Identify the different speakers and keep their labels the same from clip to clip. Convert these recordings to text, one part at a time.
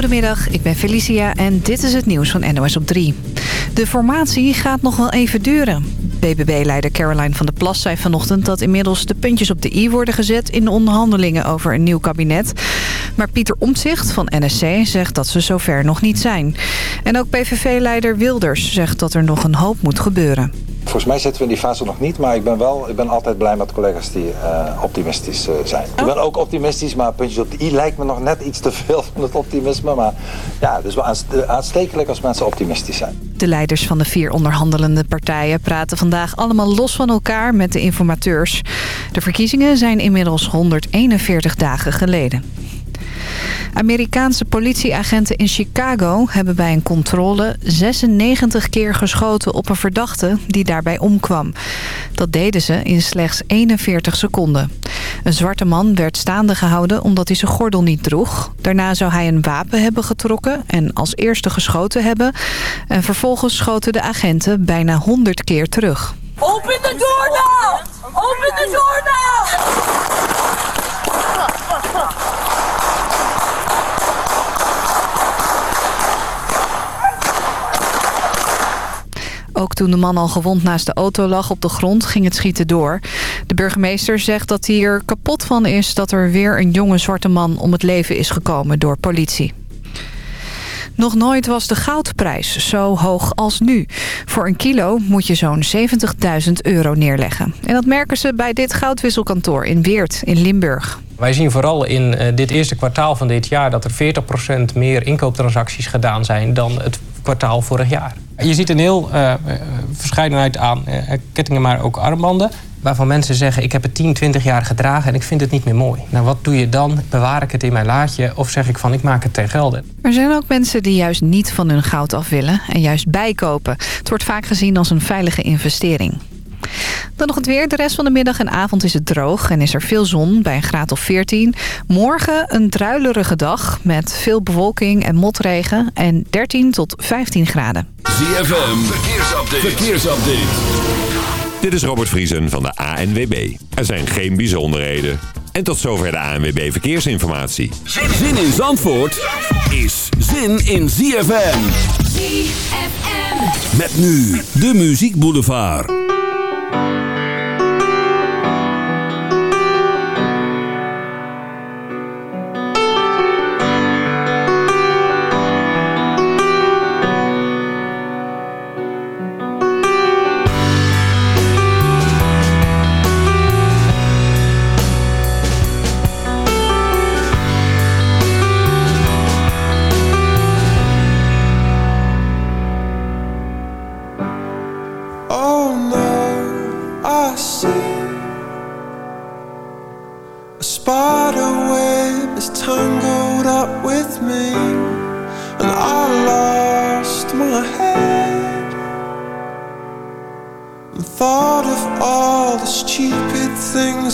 Speaker 1: Goedemiddag, ik ben Felicia en dit is het nieuws van NOS op 3. De formatie gaat nog wel even duren. BBB-leider Caroline van der Plas zei vanochtend dat inmiddels de puntjes op de i worden gezet in de onderhandelingen over een nieuw kabinet. Maar Pieter Omtzigt van NSC zegt dat ze zover nog niet zijn. En ook PVV-leider Wilders zegt dat er nog een hoop moet gebeuren.
Speaker 2: Volgens mij zitten we in die fase nog niet, maar ik ben wel, ik ben altijd blij met collega's die uh, optimistisch uh, zijn. Ik ben ook optimistisch, maar puntjes op de i lijkt me nog net iets te veel van het optimisme. Maar ja, het is wel aanstekelijk als mensen optimistisch zijn.
Speaker 1: De leiders van de vier onderhandelende partijen praten vandaag allemaal los van elkaar met de informateurs. De verkiezingen zijn inmiddels 141 dagen geleden. Amerikaanse politieagenten in Chicago hebben bij een controle 96 keer geschoten op een verdachte die daarbij omkwam. Dat deden ze in slechts 41 seconden. Een zwarte man werd staande gehouden omdat hij zijn gordel niet droeg. Daarna zou hij een wapen hebben getrokken en als eerste geschoten hebben. En vervolgens schoten de agenten bijna 100 keer terug.
Speaker 3: Open the door now! Open the door now!
Speaker 1: Ook toen de man al gewond naast de auto lag op de grond ging het schieten door. De burgemeester zegt dat hij er kapot van is dat er weer een jonge zwarte man om het leven is gekomen door politie. Nog nooit was de goudprijs zo hoog als nu. Voor een kilo moet je zo'n 70.000 euro neerleggen. En dat merken ze bij dit goudwisselkantoor in Weert in Limburg.
Speaker 4: Wij zien vooral in uh, dit eerste kwartaal van dit jaar... dat er 40% meer inkooptransacties gedaan zijn dan het kwartaal vorig jaar. Je ziet een heel uh, verscheidenheid aan uh, kettingen, maar ook armbanden. Waarvan mensen zeggen, ik heb het 10, 20 jaar gedragen en ik vind het niet meer mooi. Nou, wat doe je dan? Bewaar ik het in mijn laadje of zeg ik van, ik maak het ten gelde?
Speaker 1: Er zijn ook mensen die juist niet van hun goud af willen en juist bijkopen. Het wordt vaak gezien als een veilige investering. Dan nog het weer. De rest van de middag en avond is het droog en is er veel zon bij een graad of 14. Morgen een druilerige dag met veel bewolking en motregen en 13 tot 15 graden.
Speaker 5: ZFM, verkeersupdate. verkeersupdate.
Speaker 6: Dit is Robert Vriesen van de ANWB. Er zijn geen bijzonderheden. En tot zover de ANWB Verkeersinformatie.
Speaker 5: Zin in Zandvoort is zin in ZFM.
Speaker 3: ZFM.
Speaker 5: Met nu de Muziek Boulevard.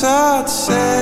Speaker 7: sunset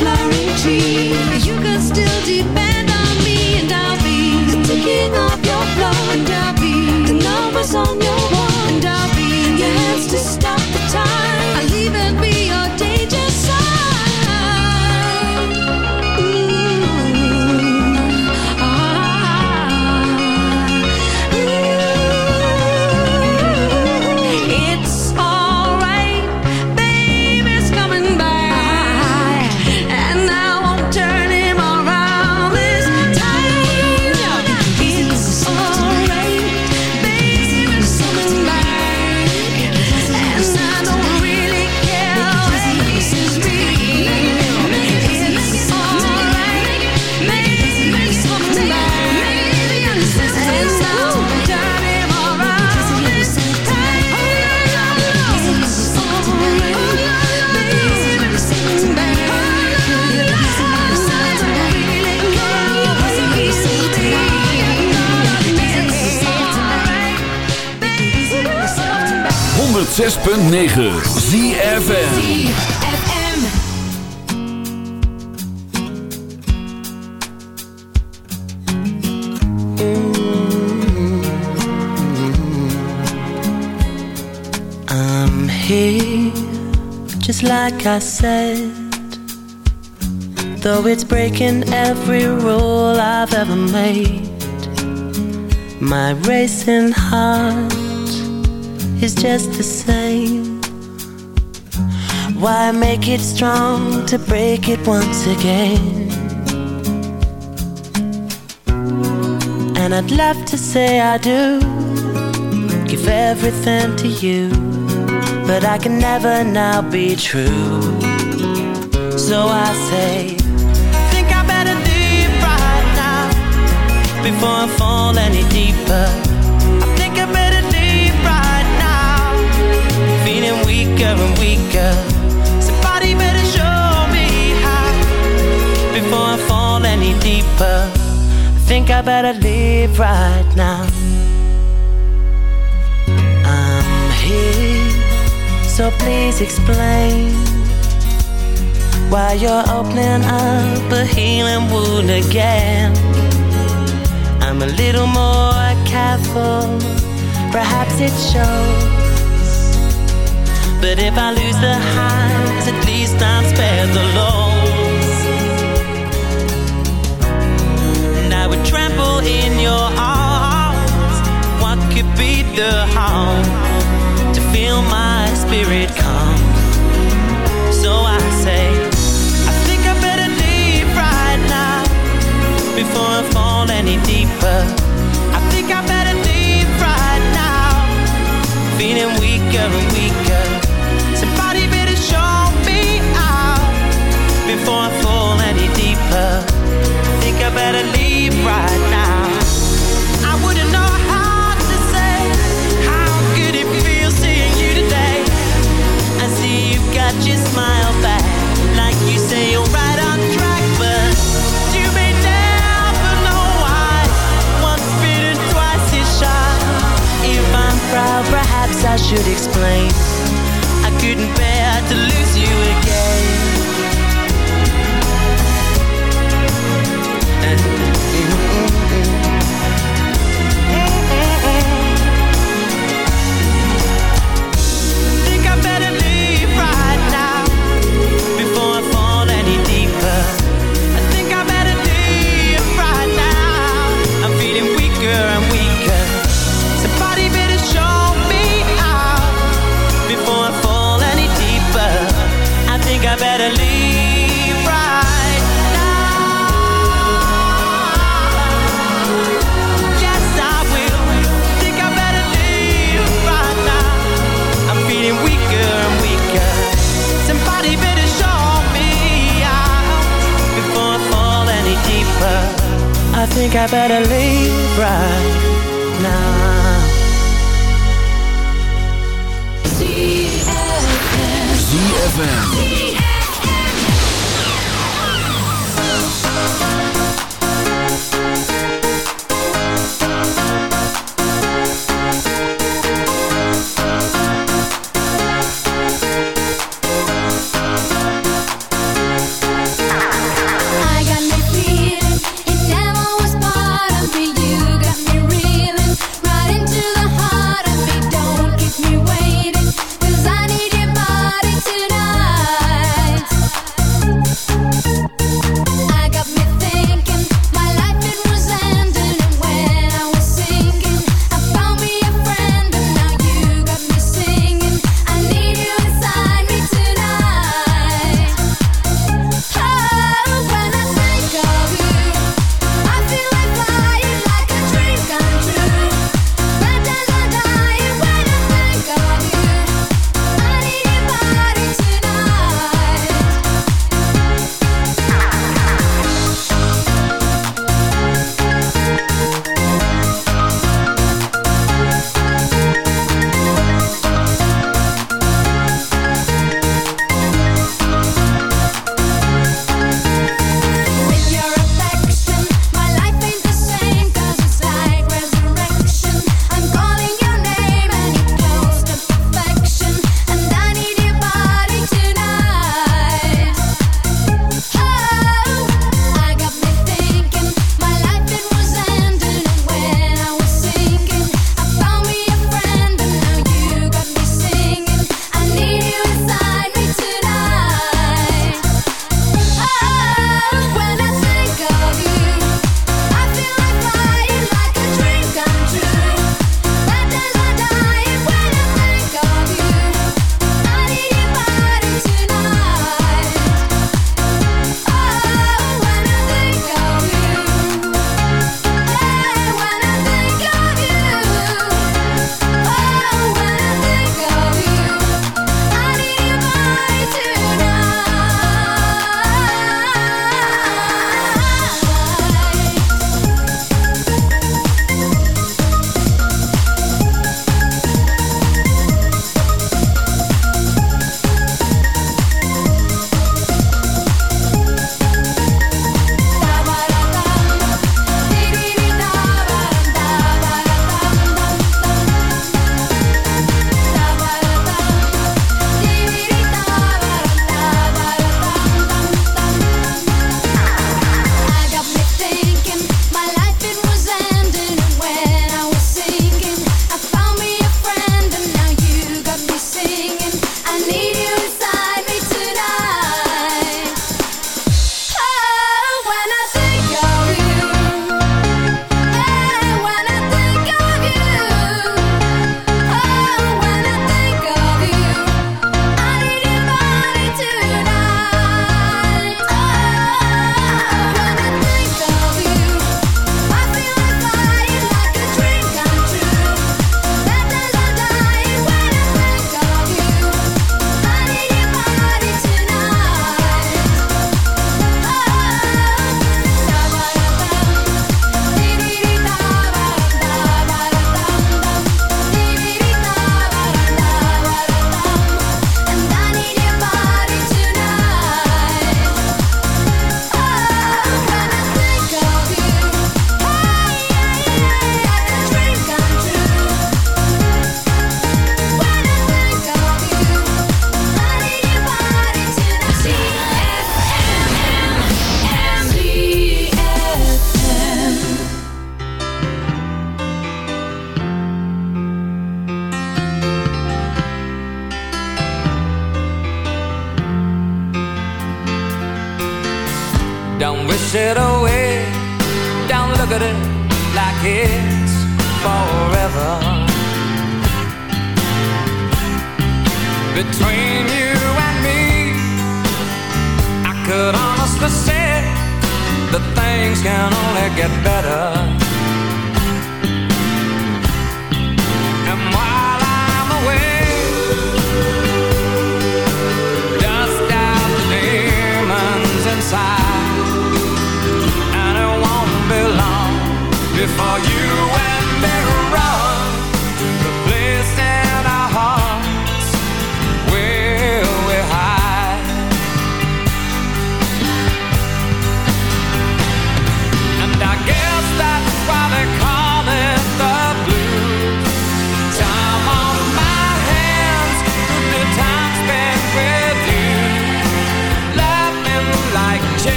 Speaker 7: flowering tree. You can still depend.
Speaker 5: 106.9 ZFN
Speaker 8: I'm here, just like I said. Though it's breaking every rule I've ever made. My racing heart is just the same. Why make it strong to break it once again? And I'd love to say I do give everything to you, but I can never now be true. So I say, think I better leave right now before I fall any deeper. Weaker and weaker. Somebody better show me how before I fall any deeper. I think I better leave right now. I'm here, so please explain why you're opening up a healing wound again. I'm a little more careful, perhaps it shows but if I lose the highs, at least I'm spared the lows. And I would trample in your arms. What could be the harm to feel my spirit calm? So I say, I think I better leave right now before I fall any deeper. I think I better leave right now, feeling weaker and weaker before I fall any deeper. Think I better leave right now. I wouldn't know how to say how good it feels seeing you today. I see you've got your smile back, like you say you're right on track, but you may never know why. Once bitten, twice is shy. If I'm proud, perhaps I should explain. I
Speaker 9: couldn't bear to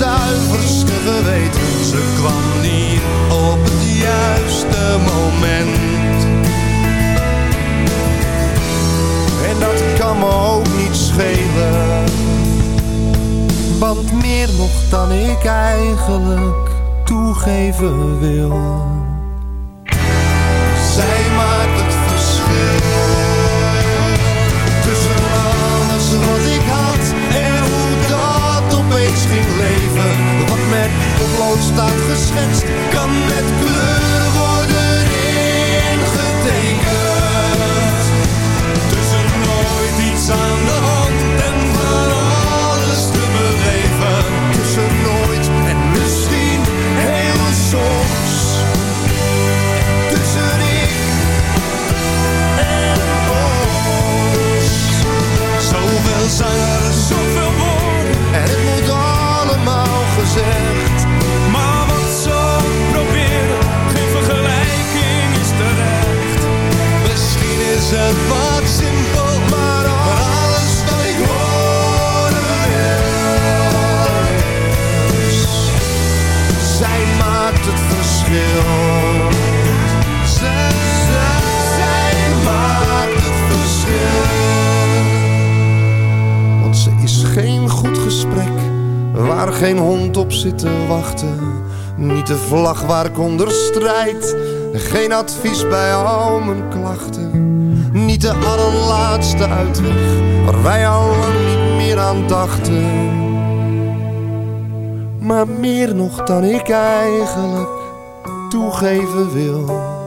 Speaker 10: zuiverste geweten. Ze kwam niet op het juiste moment. En dat kan me ook niet schelen. Want meer nog dan ik eigenlijk toegeven wil. Zij maakt het verschil. Tussen alles wat ik had en hoe dat opeens ging leven. Wat met potlood staat geschetst, kan met kleur worden ingetekend.
Speaker 11: Tussen nooit iets aan de hand en van alles te beleven.
Speaker 10: Tussen nooit en misschien heel soms. Tussen ik en ons. Zoveel zangers,
Speaker 11: geen
Speaker 10: goed gesprek waar geen hond op zit te wachten. Niet de vlag waar ik onder. Geen advies bij al mijn klachten. De allerlaatste uitweg waar wij al niet meer aan dachten. Maar meer nog dan ik eigenlijk toegeven wil.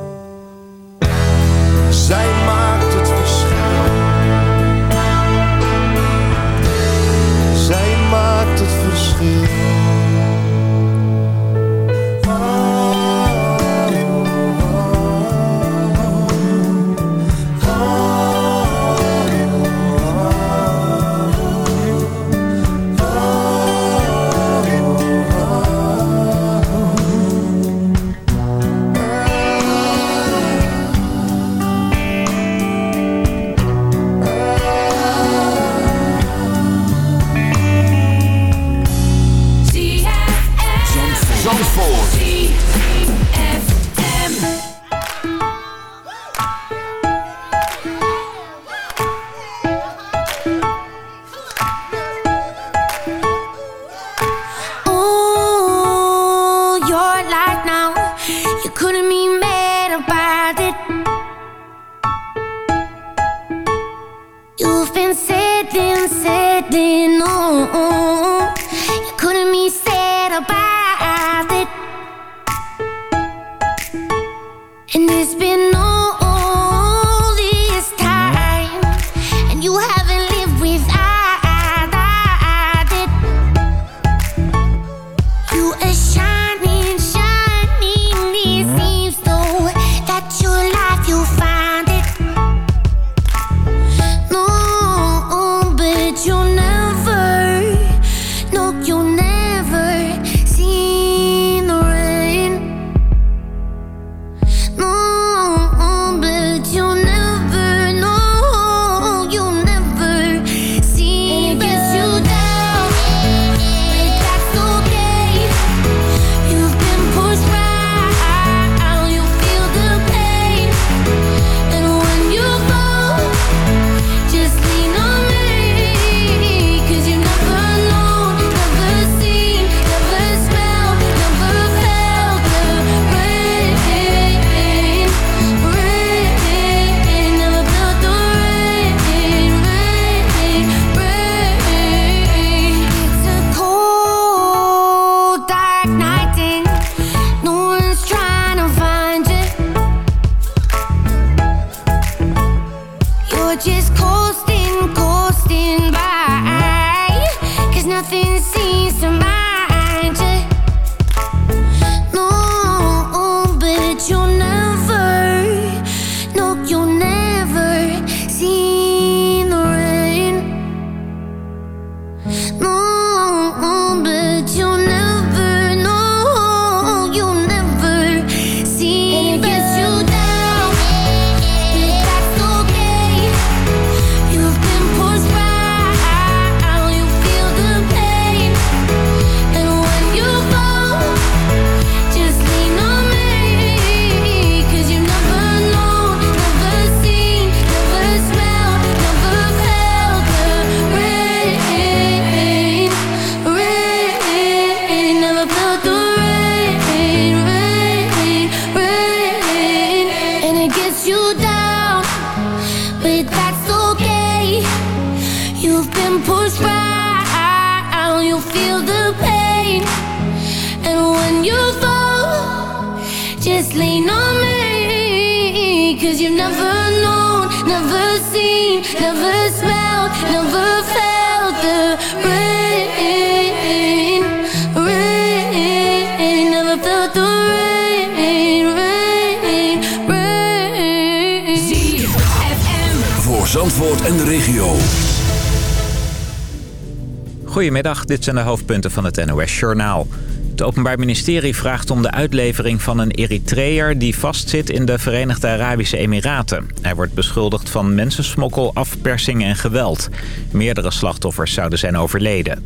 Speaker 12: Goedemiddag, dit zijn de hoofdpunten van het NOS-journaal. Het Openbaar Ministerie vraagt om de uitlevering van een Eritreër... die vastzit in de Verenigde Arabische Emiraten. Hij wordt beschuldigd van mensensmokkel, afpersing en geweld. Meerdere slachtoffers zouden zijn overleden.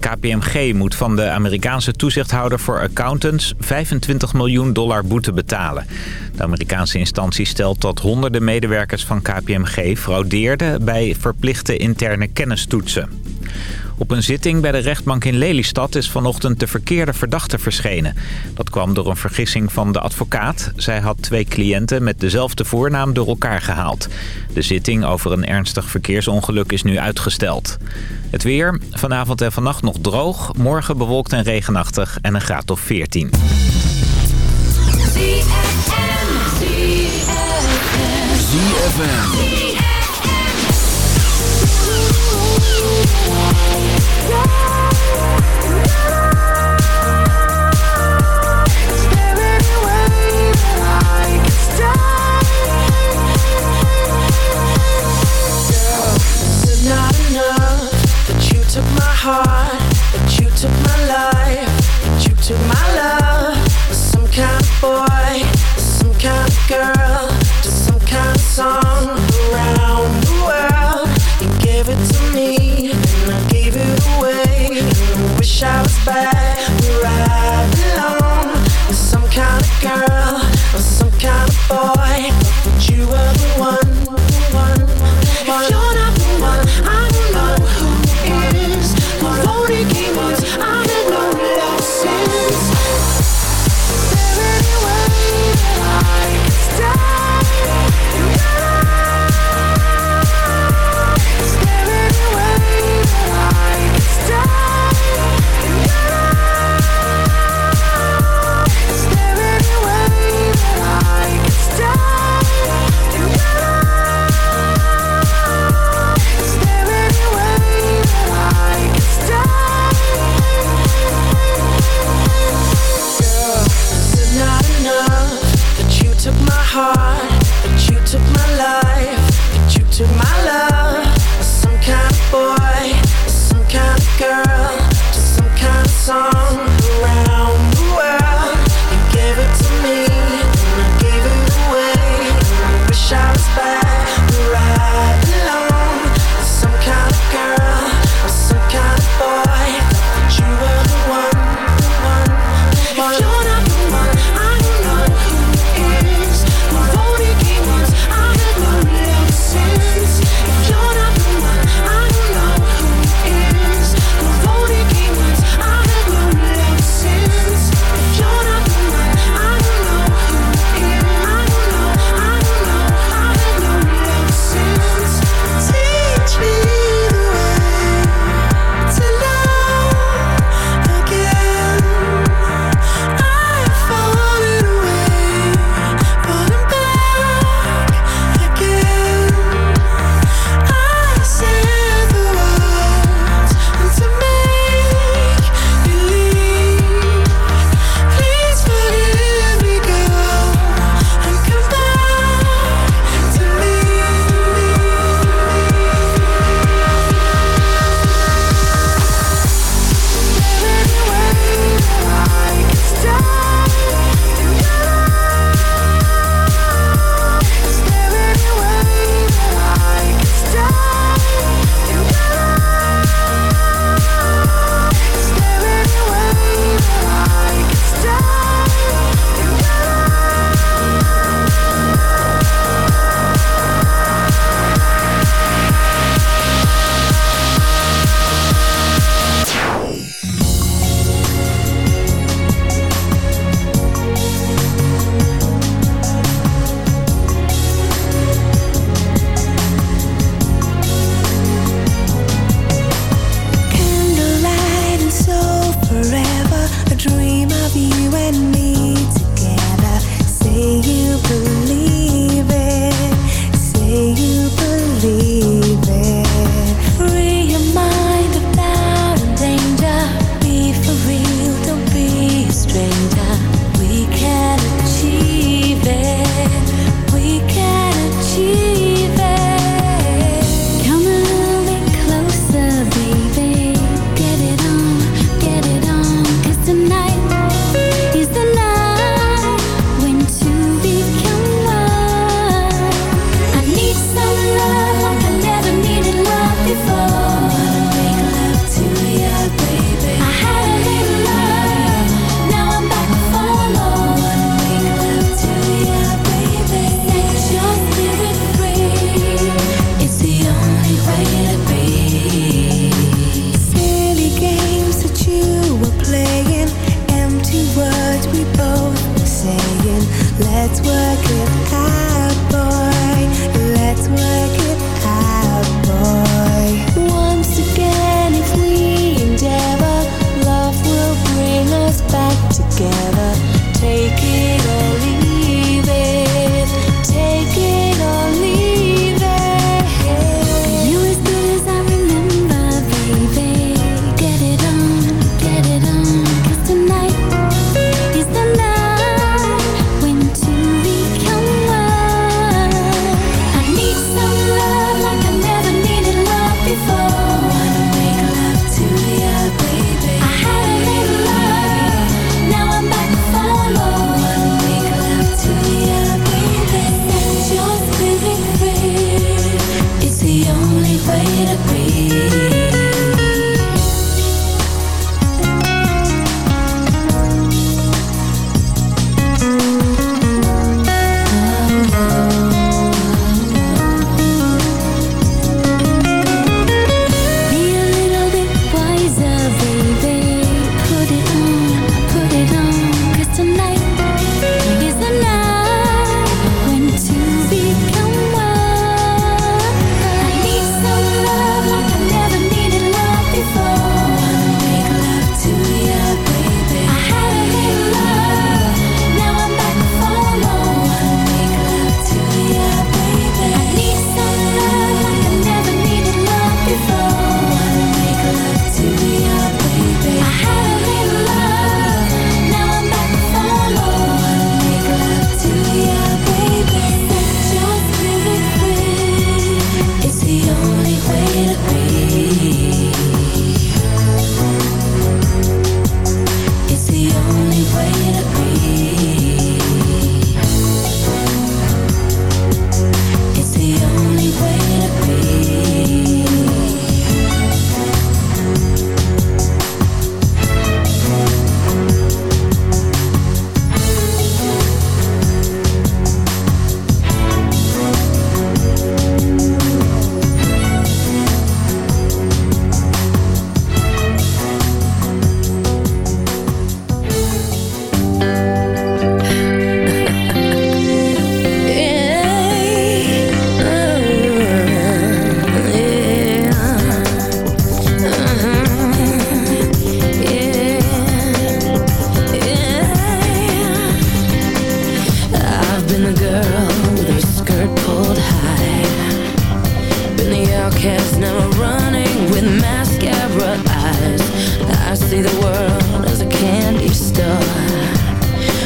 Speaker 12: KPMG moet van de Amerikaanse toezichthouder voor accountants... 25 miljoen dollar boete betalen. De Amerikaanse instantie stelt dat honderden medewerkers van KPMG... fraudeerden bij verplichte interne kennistoetsen. Op een zitting bij de rechtbank in Lelystad is vanochtend de verkeerde verdachte verschenen. Dat kwam door een vergissing van de advocaat. Zij had twee cliënten met dezelfde voornaam door elkaar gehaald. De zitting over een ernstig verkeersongeluk is nu uitgesteld. Het weer, vanavond en vannacht nog droog, morgen bewolkt en regenachtig en een graad of 14.
Speaker 5: ZFM.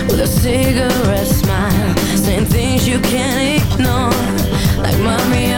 Speaker 3: with a cigarette smile, saying things you can't ignore, like mommy.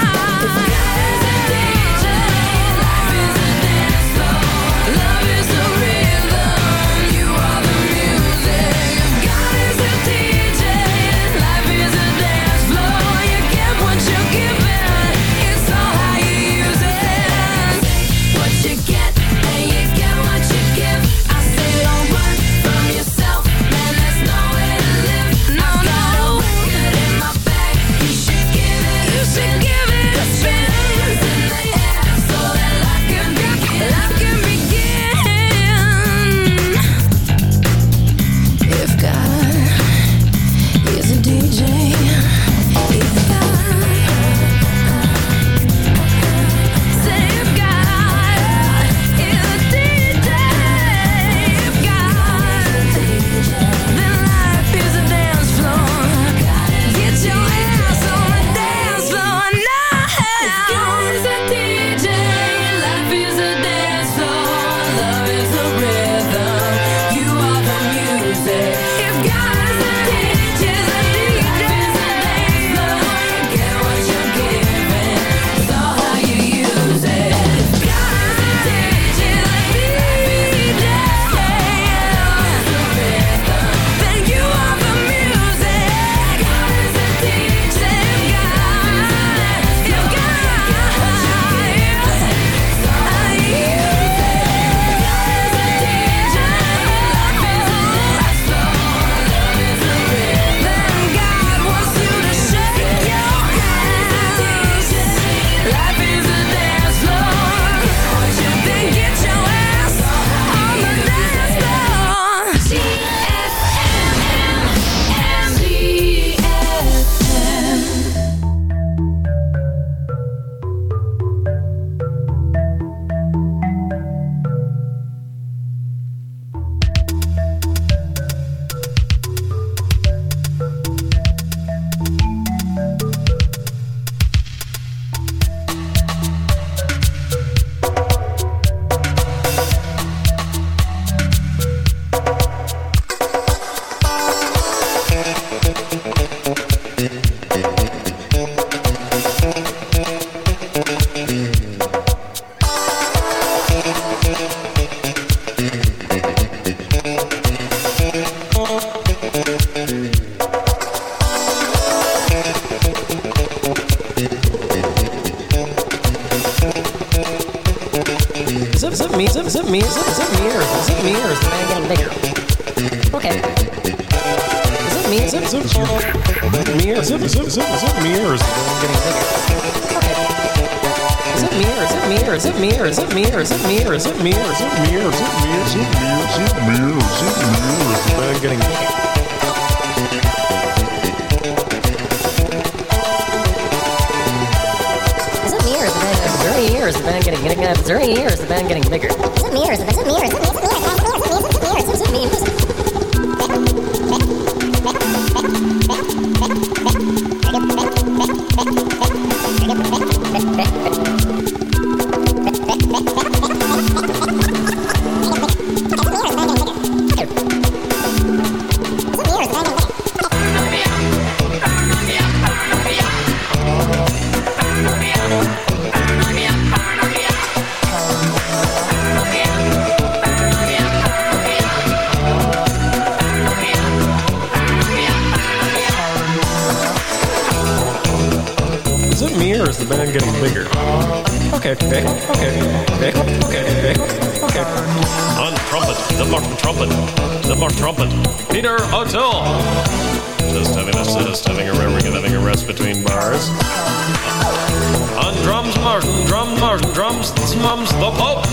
Speaker 13: Mum's the Popatrz,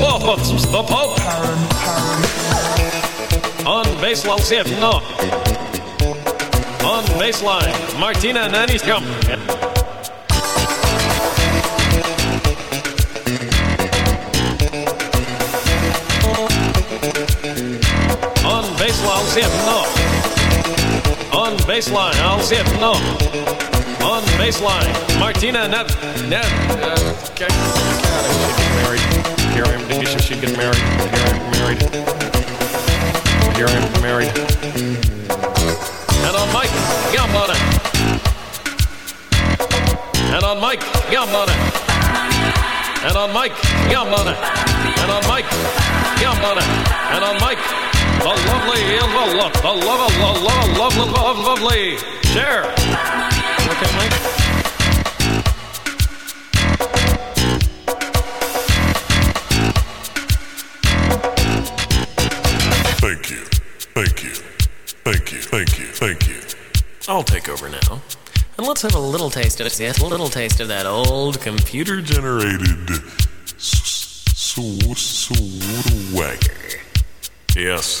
Speaker 13: mam zdopop the zdopop On baseline 7, no On baseline, Martina Naniskam On baseline 7, no On baseline, I'll see 7, no on baseline, Martina Net. Net. Uh, okay. Married. Here I am, wish she'd get married. Here I am married. Here I am married. And on Mike Gambona. And on Mike Gambona. And on Mike Gambona. And on Mike Gambona. And on Mike, the lovely, the love, the love, the love, love, love, love, lovely. Share
Speaker 14: let's have a little taste of it. Yes, a little taste of that old computer
Speaker 15: generated so so wagger.
Speaker 16: Yes.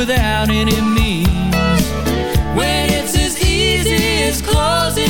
Speaker 17: without any means. When it's as easy as closing